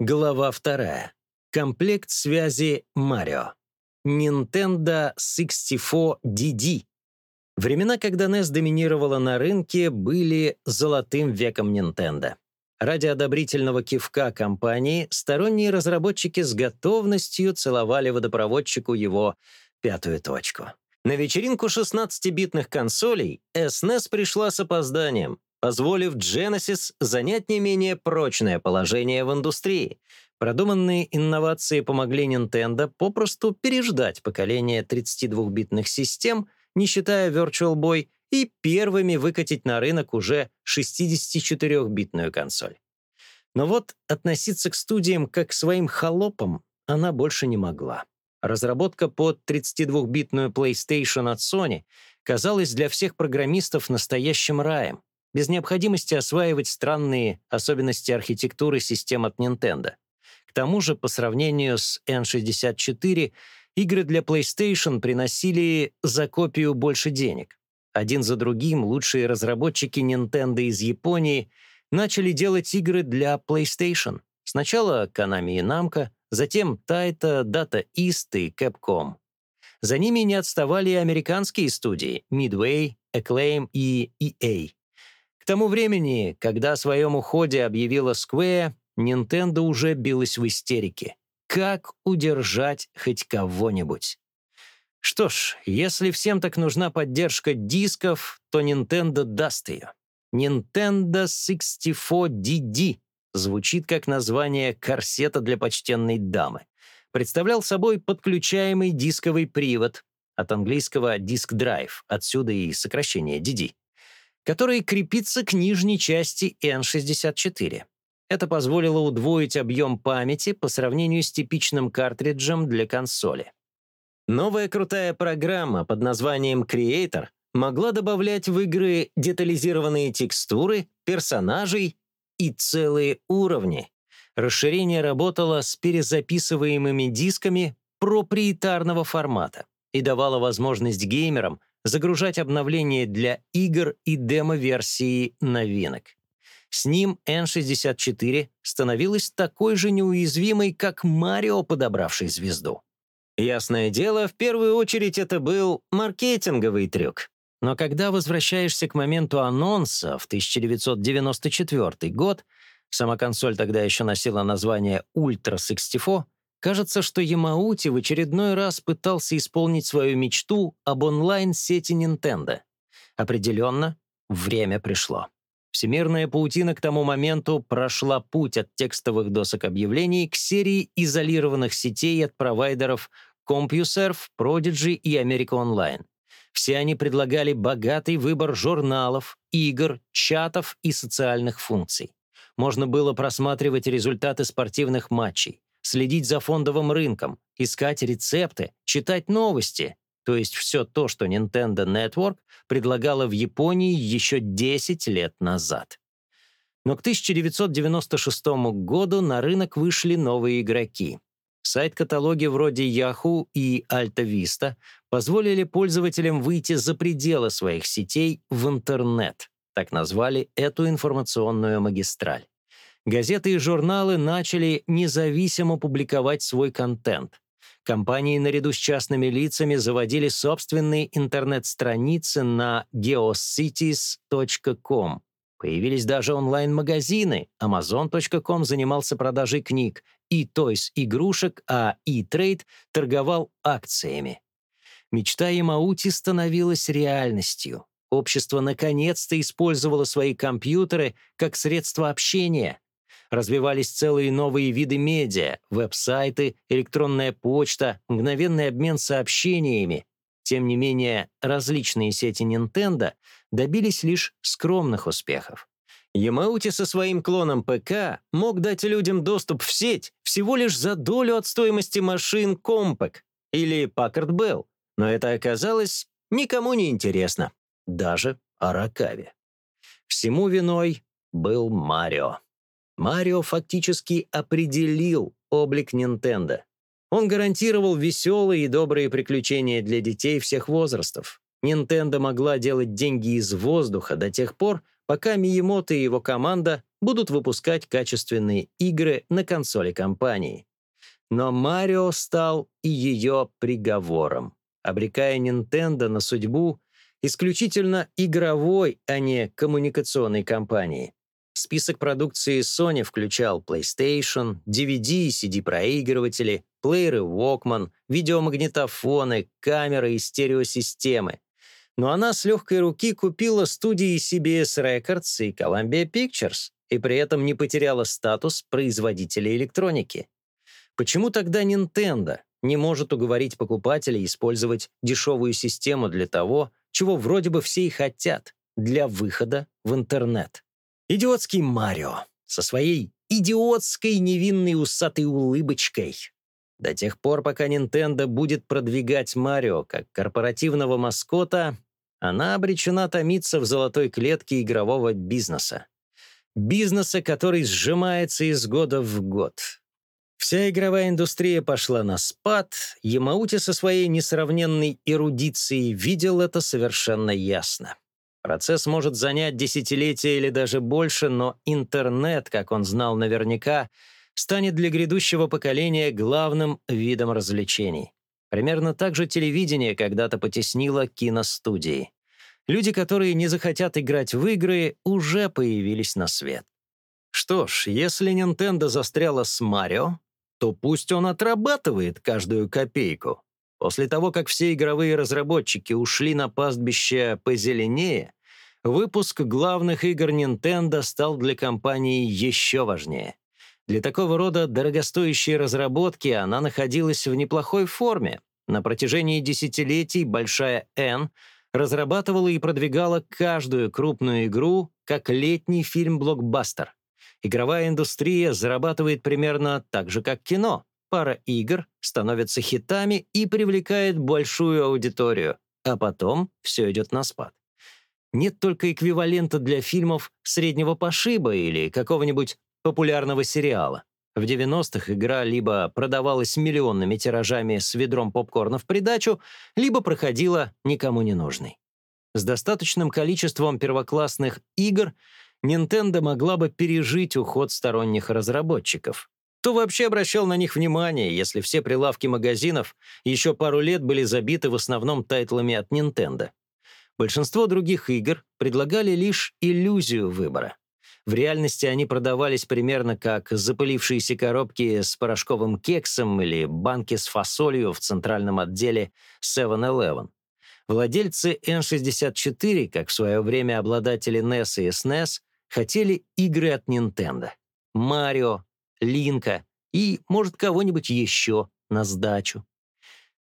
Глава вторая. Комплект связи Марио. Nintendo 64 DD. Времена, когда NES доминировала на рынке, были золотым веком Nintendo. Ради одобрительного кивка компании сторонние разработчики с готовностью целовали водопроводчику его пятую точку. На вечеринку 16-битных консолей SNES пришла с опозданием, позволив Genesis занять не менее прочное положение в индустрии. Продуманные инновации помогли Nintendo попросту переждать поколение 32-битных систем, не считая Virtual Boy, и первыми выкатить на рынок уже 64-битную консоль. Но вот относиться к студиям как к своим холопам она больше не могла. Разработка под 32-битную PlayStation от Sony казалась для всех программистов настоящим раем без необходимости осваивать странные особенности архитектуры систем от Nintendo. К тому же, по сравнению с N64, игры для PlayStation приносили за копию больше денег. Один за другим лучшие разработчики Nintendo из Японии начали делать игры для PlayStation. Сначала Konami и Namco, затем Taito, Data East и Capcom. За ними не отставали и американские студии Midway, Acclaim и EA тому времени, когда о своем уходе объявила Square, Nintendo уже билась в истерике. Как удержать хоть кого-нибудь? Что ж, если всем так нужна поддержка дисков, то Nintendo даст ее. Nintendo 64DD звучит как название корсета для почтенной дамы. Представлял собой подключаемый дисковый привод, от английского диск-драйв, отсюда и сокращение DD который крепится к нижней части N64. Это позволило удвоить объем памяти по сравнению с типичным картриджем для консоли. Новая крутая программа под названием Creator могла добавлять в игры детализированные текстуры, персонажей и целые уровни. Расширение работало с перезаписываемыми дисками проприетарного формата и давало возможность геймерам загружать обновления для игр и демо-версии новинок. С ним N64 становилась такой же неуязвимой, как Марио, подобравший звезду. Ясное дело, в первую очередь это был маркетинговый трюк. Но когда возвращаешься к моменту анонса в 1994 год, сама консоль тогда еще носила название Ultra 64, Кажется, что Ямаути в очередной раз пытался исполнить свою мечту об онлайн-сети Nintendo. Определенно, время пришло. Всемирная паутина к тому моменту прошла путь от текстовых досок объявлений к серии изолированных сетей от провайдеров CompuServe, Prodigy и America Online. Все они предлагали богатый выбор журналов, игр, чатов и социальных функций. Можно было просматривать результаты спортивных матчей, следить за фондовым рынком, искать рецепты, читать новости, то есть все то, что Nintendo Network предлагала в Японии еще 10 лет назад. Но к 1996 году на рынок вышли новые игроки. Сайт-каталоги вроде Yahoo и Alta Vista позволили пользователям выйти за пределы своих сетей в интернет, так назвали эту информационную магистраль газеты и журналы начали независимо публиковать свой контент. Компании наряду с частными лицами заводили собственные интернет-страницы на geocities.com. Появились даже онлайн-магазины. Amazon.com занимался продажей книг, и Toys игрушек, а E-Trade торговал акциями. Мечта Ямаути становилась реальностью. Общество наконец-то использовало свои компьютеры как средство общения развивались целые новые виды медиа, веб-сайты, электронная почта, мгновенный обмен сообщениями. Тем не менее, различные сети Nintendo добились лишь скромных успехов. Ямаути со своим клоном ПК мог дать людям доступ в сеть всего лишь за долю от стоимости машин Compaq или Packard Bell, но это оказалось никому не интересно, даже Аракаве. Всему виной был Марио. Марио фактически определил облик Nintendo. Он гарантировал веселые и добрые приключения для детей всех возрастов. Nintendo могла делать деньги из воздуха до тех пор, пока Миемото и его команда будут выпускать качественные игры на консоли компании. Но Марио стал и ее приговором, обрекая Nintendo на судьбу исключительно игровой, а не коммуникационной компании. Список продукции Sony включал PlayStation, DVD и CD-проигрыватели, плееры Walkman, видеомагнитофоны, камеры и стереосистемы. Но она с легкой руки купила студии CBS Records и Columbia Pictures и при этом не потеряла статус производителя электроники. Почему тогда Nintendo не может уговорить покупателей использовать дешевую систему для того, чего вроде бы все и хотят, для выхода в интернет? Идиотский Марио со своей идиотской невинной усатой улыбочкой. До тех пор, пока Nintendo будет продвигать Марио как корпоративного маскота, она обречена томиться в золотой клетке игрового бизнеса. Бизнеса, который сжимается из года в год. Вся игровая индустрия пошла на спад, Ямаути со своей несравненной эрудицией видел это совершенно ясно. Процесс может занять десятилетия или даже больше, но интернет, как он знал наверняка, станет для грядущего поколения главным видом развлечений. Примерно так же телевидение когда-то потеснило киностудии. Люди, которые не захотят играть в игры, уже появились на свет. Что ж, если Nintendo застряла с Марио, то пусть он отрабатывает каждую копейку. После того, как все игровые разработчики ушли на пастбище позеленее, выпуск главных игр Nintendo стал для компании еще важнее. Для такого рода дорогостоящей разработки она находилась в неплохой форме. На протяжении десятилетий Большая N разрабатывала и продвигала каждую крупную игру как летний фильм-блокбастер. Игровая индустрия зарабатывает примерно так же, как кино. Пара игр становится хитами и привлекает большую аудиторию, а потом все идет на спад. Нет только эквивалента для фильмов среднего пошиба или какого-нибудь популярного сериала. В 90-х игра либо продавалась миллионными тиражами с ведром попкорна в придачу, либо проходила никому не нужной. С достаточным количеством первоклассных игр Nintendo могла бы пережить уход сторонних разработчиков. Кто вообще обращал на них внимание, если все прилавки магазинов еще пару лет были забиты в основном тайтлами от Nintendo? Большинство других игр предлагали лишь иллюзию выбора. В реальности они продавались примерно как запылившиеся коробки с порошковым кексом или банки с фасолью в центральном отделе 7-Eleven. Владельцы N64, как в свое время обладатели NES и SNES, хотели игры от Nintendo. Марио, Линка и, может, кого-нибудь еще на сдачу.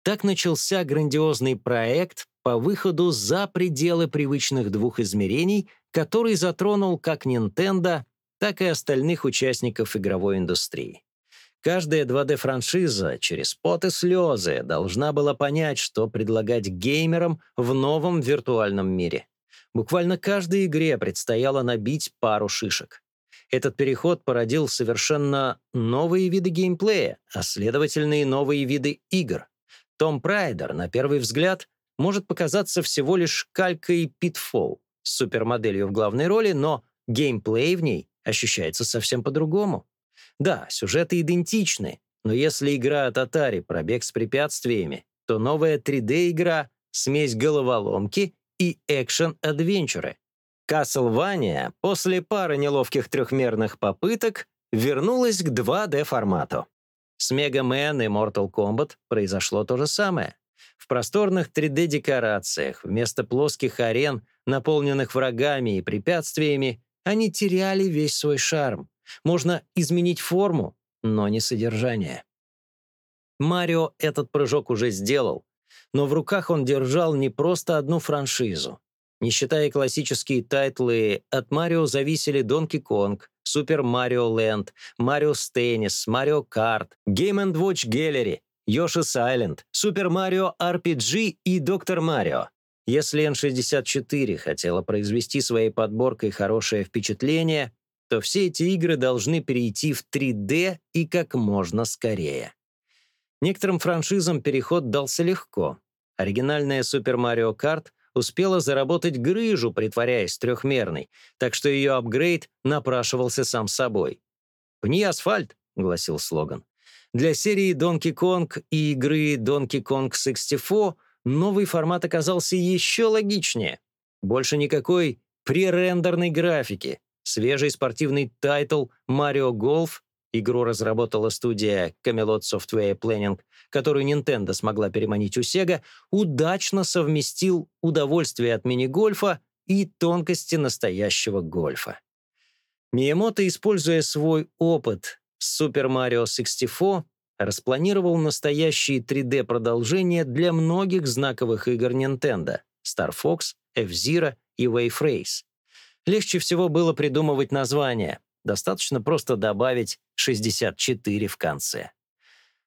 Так начался грандиозный проект по выходу за пределы привычных двух измерений, который затронул как Nintendo, так и остальных участников игровой индустрии. Каждая 2D-франшиза через пот и слезы должна была понять, что предлагать геймерам в новом виртуальном мире. Буквально каждой игре предстояло набить пару шишек. Этот переход породил совершенно новые виды геймплея, а следовательно и новые виды игр. Том Прайдер, на первый взгляд, может показаться всего лишь калькой Pitfall с супермоделью в главной роли, но геймплей в ней ощущается совсем по-другому. Да, сюжеты идентичны, но если игра от Atari пробег с препятствиями, то новая 3D-игра — смесь головоломки и экшен-адвенчуры. Castlevania после пары неловких трехмерных попыток вернулась к 2D-формату. С Mega Man и Mortal Kombat произошло то же самое. В просторных 3D-декорациях вместо плоских арен, наполненных врагами и препятствиями, они теряли весь свой шарм. Можно изменить форму, но не содержание. Марио этот прыжок уже сделал, но в руках он держал не просто одну франшизу. Не считая классические тайтлы, от Марио зависели Donkey Kong, Super Mario Land, Mario Tennis, Mario Kart, Game Watch Gallery, Yoshi's Island, Super Mario RPG и Доктор Марио. Если N64 хотела произвести своей подборкой хорошее впечатление, то все эти игры должны перейти в 3D и как можно скорее. Некоторым франшизам переход дался легко. Оригинальная Super Mario Kart успела заработать грыжу, притворяясь трехмерной, так что ее апгрейд напрашивался сам собой. «Пни асфальт», — гласил слоган. Для серии Donkey Kong и игры Donkey Kong 64 новый формат оказался еще логичнее. Больше никакой пререндерной графики. Свежий спортивный тайтл Mario Golf Игру разработала студия Camelot Software Planning, которую Nintendo смогла переманить у Sega, удачно совместил удовольствие от мини-гольфа и тонкости настоящего гольфа. Миямото, используя свой опыт с Super Mario 64, распланировал настоящие 3D-продолжения для многих знаковых игр Nintendo — Star Fox, F-Zero и Wave Race. Легче всего было придумывать названия. Достаточно просто добавить 64 в конце.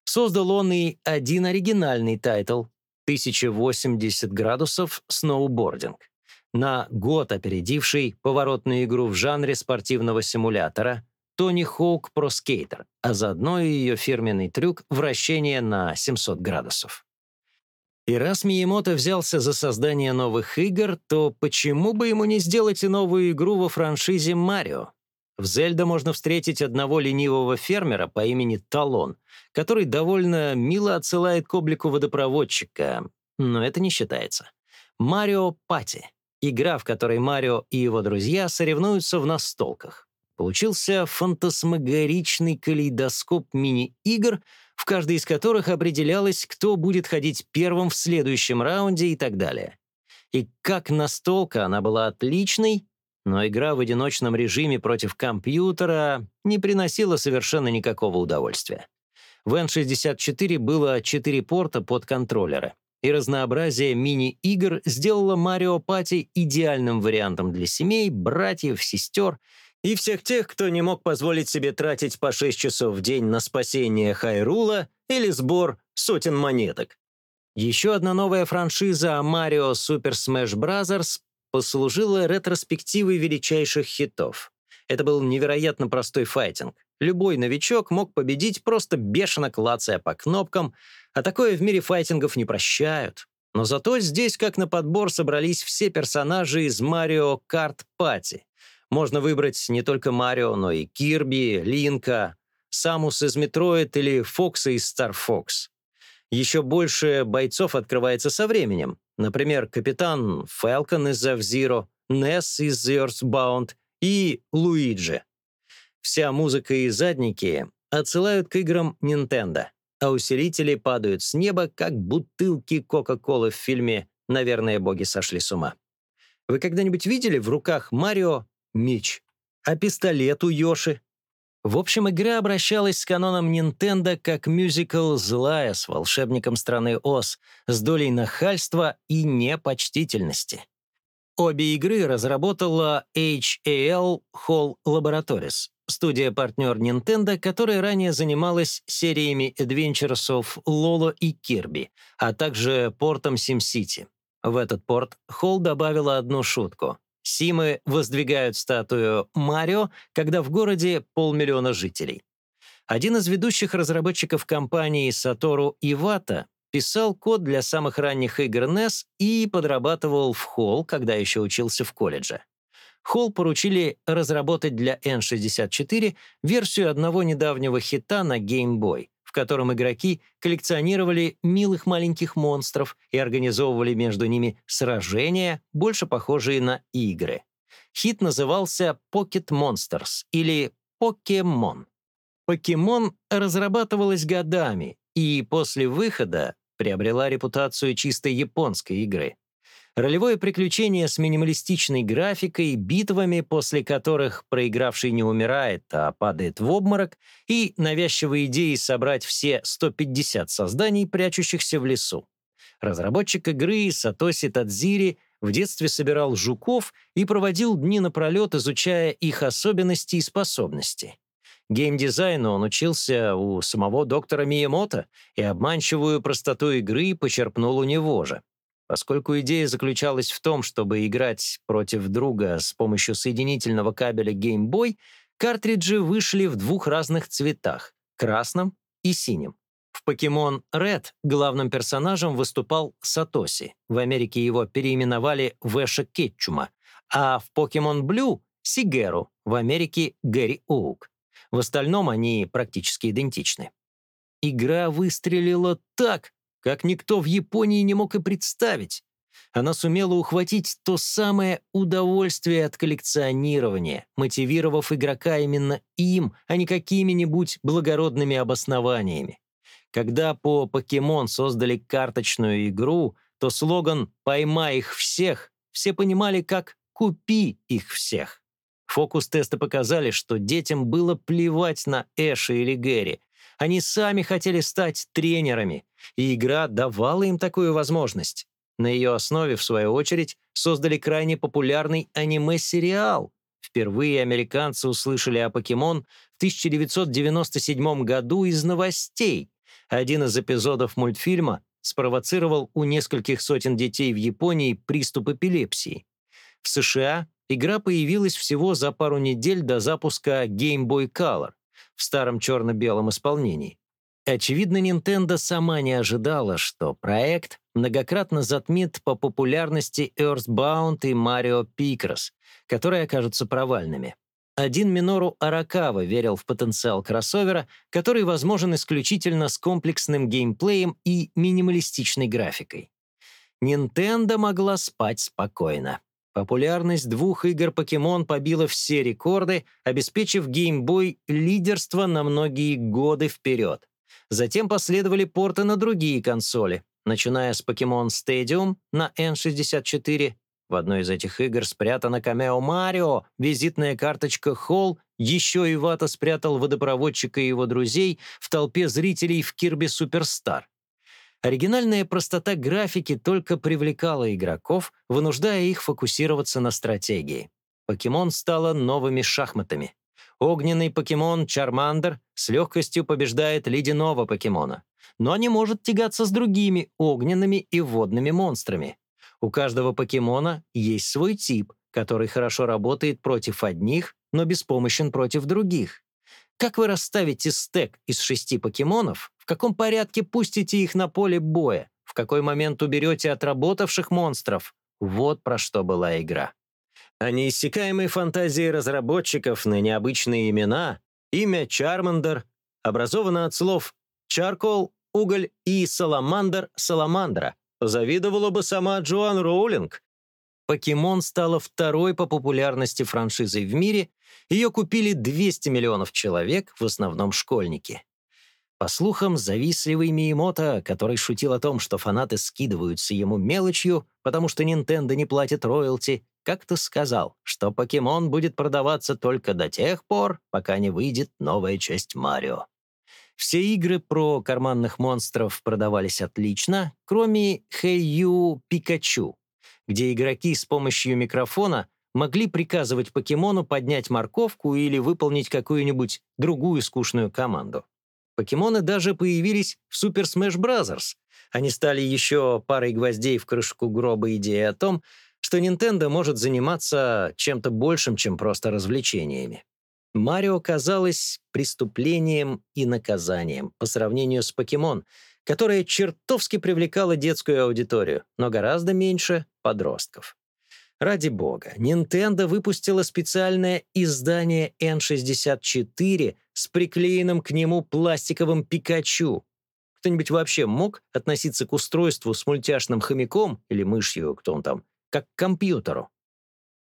Создал он и один оригинальный тайтл 1080 градусов Snowboarding, на год опередивший поворотную игру в жанре спортивного симулятора Tony Hawk Pro Skater, а заодно и ее фирменный трюк вращения на 700 градусов. И раз Миямото взялся за создание новых игр, то почему бы ему не сделать и новую игру во франшизе «Марио»? В Зельда можно встретить одного ленивого фермера по имени Талон, который довольно мило отсылает к облику водопроводчика, но это не считается. Марио Пати — игра, в которой Марио и его друзья соревнуются в настолках. Получился фантасмагоричный калейдоскоп мини-игр, в каждой из которых определялось, кто будет ходить первым в следующем раунде и так далее. И как настолка она была отличной, но игра в одиночном режиме против компьютера не приносила совершенно никакого удовольствия. В N64 было 4 порта под контроллеры, и разнообразие мини-игр сделало Mario Party идеальным вариантом для семей, братьев, сестер и всех тех, кто не мог позволить себе тратить по 6 часов в день на спасение Хайрула или сбор сотен монеток. Еще одна новая франшиза Mario Super Smash Bros послужила ретроспективой величайших хитов. Это был невероятно простой файтинг. Любой новичок мог победить, просто бешено клацая по кнопкам, а такое в мире файтингов не прощают. Но зато здесь, как на подбор, собрались все персонажи из Mario Kart Party. Можно выбрать не только Марио, но и Кирби, Линка, Самус из Metroid или Фокса из Star Fox. Еще больше бойцов открывается со временем. Например, капитан Фелкон из F-Zero, Несс из Earthbound и Луиджи. Вся музыка и задники отсылают к играм Nintendo, а усилители падают с неба, как бутылки Кока-Колы в фильме «Наверное, боги сошли с ума». Вы когда-нибудь видели в руках Марио меч, а пистолет у Йоши в общем, игра обращалась с каноном Nintendo как мюзикл «Злая» с волшебником страны Оз, с долей нахальства и непочтительности. Обе игры разработала HAL Hall Laboratories, студия-партнер Nintendo, которая ранее занималась сериями of Lolo и Kirby, а также портом SimCity. В этот порт Холл добавила одну шутку. Симы воздвигают статую Марио, когда в городе полмиллиона жителей. Один из ведущих разработчиков компании Сатору Ивата писал код для самых ранних игр NES и подрабатывал в Холл, когда еще учился в колледже. Холл поручили разработать для N64 версию одного недавнего хита на Game Boy в котором игроки коллекционировали милых маленьких монстров и организовывали между ними сражения, больше похожие на игры. Хит назывался Pocket Monsters или Покемон. Покемон разрабатывалась годами и после выхода приобрела репутацию чисто японской игры. Ролевое приключение с минималистичной графикой, битвами, после которых проигравший не умирает, а падает в обморок, и навязчивые идеи собрать все 150 созданий, прячущихся в лесу. Разработчик игры Сатоси Тадзири в детстве собирал жуков и проводил дни напролет, изучая их особенности и способности. Геймдизайну он учился у самого доктора Миямото и обманчивую простоту игры почерпнул у него же. Поскольку идея заключалась в том, чтобы играть против друга с помощью соединительного кабеля Game Boy, картриджи вышли в двух разных цветах — красном и синем. В Pokemon Red главным персонажем выступал Сатоси. В Америке его переименовали в Эша Кетчума, а в Pokemon Blue — Сигеру, в Америке — Гэри Оук. В остальном они практически идентичны. Игра выстрелила так, как никто в Японии не мог и представить. Она сумела ухватить то самое удовольствие от коллекционирования, мотивировав игрока именно им, а не какими-нибудь благородными обоснованиями. Когда по «Покемон» создали карточную игру, то слоган «Поймай их всех» все понимали как «Купи их всех». Фокус-тесты показали, что детям было плевать на Эша или Гэри. Они сами хотели стать тренерами, и игра давала им такую возможность. На ее основе, в свою очередь, создали крайне популярный аниме-сериал. Впервые американцы услышали о «Покемон» в 1997 году из новостей. Один из эпизодов мультфильма спровоцировал у нескольких сотен детей в Японии приступ эпилепсии. В США игра появилась всего за пару недель до запуска Game Boy Color в старом черно-белом исполнении. Очевидно, Nintendo сама не ожидала, что проект многократно затмит по популярности Earthbound и Mario Picross, которые окажутся провальными. Один Минору Аракава верил в потенциал кроссовера, который возможен исключительно с комплексным геймплеем и минималистичной графикой. Nintendo могла спать спокойно. Популярность двух игр Pokemon побила все рекорды, обеспечив Game Boy лидерство на многие годы вперед. Затем последовали порты на другие консоли, начиная с Pokemon Stadium на N64. В одной из этих игр спрятана камео Марио, визитная карточка Холл, еще и Вата спрятал водопроводчика и его друзей в толпе зрителей в Kirby Superstar. Оригинальная простота графики только привлекала игроков, вынуждая их фокусироваться на стратегии. Покемон стала новыми шахматами. Огненный покемон Чармандер с легкостью побеждает ледяного покемона, но не может тягаться с другими огненными и водными монстрами. У каждого покемона есть свой тип, который хорошо работает против одних, но беспомощен против других. Как вы расставите стек из шести покемонов, в каком порядке пустите их на поле боя, в какой момент уберете отработавших монстров? Вот про что была игра а неиссякаемой фантазии разработчиков на необычные имена, имя Чармандер образовано от слов «чаркол» — уголь и «саламандр» — саламандра. Завидовала бы сама Джоан Роулинг. «Покемон» стала второй по популярности франшизой в мире, ее купили 200 миллионов человек, в основном школьники. По слухам, завистливый Миемото, который шутил о том, что фанаты скидываются ему мелочью, потому что Nintendo не платит роялти, как-то сказал, что покемон будет продаваться только до тех пор, пока не выйдет новая часть Марио. Все игры про карманных монстров продавались отлично, кроме Хэйю Пикачу, где игроки с помощью микрофона могли приказывать покемону поднять морковку или выполнить какую-нибудь другую скучную команду. Покемоны даже появились в Super Smash Bros. Они стали еще парой гвоздей в крышку гроба идеи о том, что Nintendo может заниматься чем-то большим, чем просто развлечениями. Марио казалось преступлением и наказанием по сравнению с Покемон, которая чертовски привлекала детскую аудиторию, но гораздо меньше подростков. Ради бога, Nintendo выпустила специальное издание N64 с приклеенным к нему пластиковым Пикачу. Кто-нибудь вообще мог относиться к устройству с мультяшным хомяком или мышью, кто он там, как к компьютеру.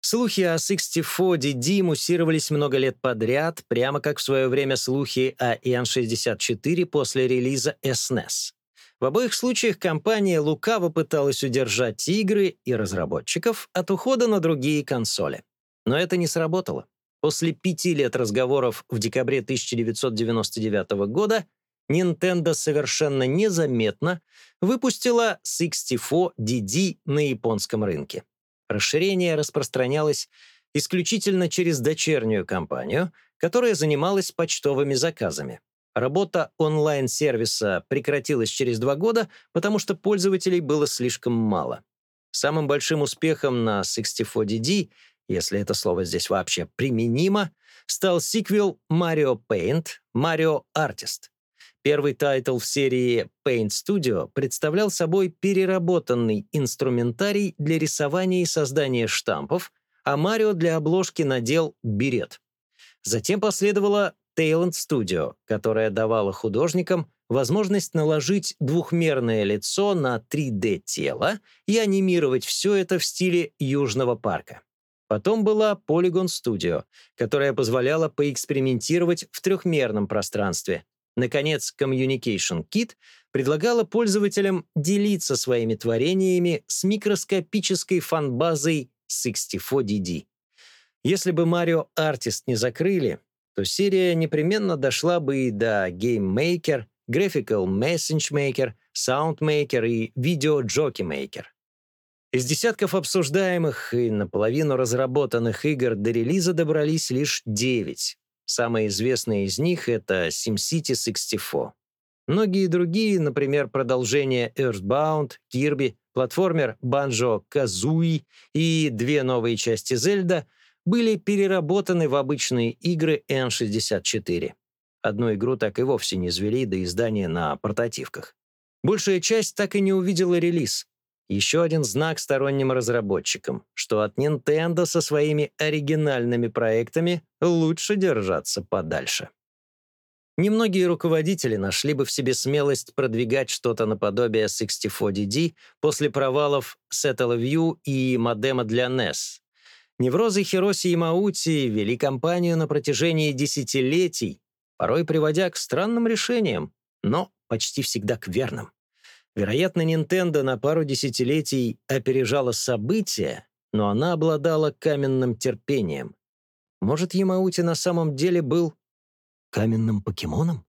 Слухи о 64DD муссировались много лет подряд, прямо как в свое время слухи о N64 после релиза SNES. В обоих случаях компания лукаво пыталась удержать игры и разработчиков от ухода на другие консоли. Но это не сработало. После пяти лет разговоров в декабре 1999 года Nintendo совершенно незаметно выпустила 64DD на японском рынке. Расширение распространялось исключительно через дочернюю компанию, которая занималась почтовыми заказами. Работа онлайн-сервиса прекратилась через два года, потому что пользователей было слишком мало. Самым большим успехом на 64DD, если это слово здесь вообще применимо, стал сиквел Mario Paint, Mario Artist. Первый тайтл в серии Paint Studio представлял собой переработанный инструментарий для рисования и создания штампов, а Марио для обложки надел берет. Затем последовала Talent Studio, которая давала художникам возможность наложить двухмерное лицо на 3D-тело и анимировать все это в стиле Южного парка. Потом была Polygon Studio, которая позволяла поэкспериментировать в трехмерном пространстве. Наконец, Communication Kit предлагала пользователям делиться своими творениями с микроскопической фан-базой 64DD. Если бы Mario Artist не закрыли, то серия непременно дошла бы и до Game Maker, Graphical Message Maker, Sound Maker и Video Jockey Maker. Из десятков обсуждаемых и наполовину разработанных игр до релиза добрались лишь 9. Самые известные из них — это SimCity 64. Многие другие, например, продолжение Earthbound, Kirby, платформер Banjo-Kazooie и две новые части Zelda — были переработаны в обычные игры N64. Одну игру так и вовсе не извели до издания на портативках. Большая часть так и не увидела релиз. Еще один знак сторонним разработчикам, что от Nintendo со своими оригинальными проектами лучше держаться подальше. Немногие руководители нашли бы в себе смелость продвигать что-то наподобие 64DD после провалов Settle View и модема для NES, Неврозы Хироси и Маути вели компанию на протяжении десятилетий, порой приводя к странным решениям, но почти всегда к верным. Вероятно, Nintendo на пару десятилетий опережала события, но она обладала каменным терпением. Может, Ямаути на самом деле был каменным покемоном?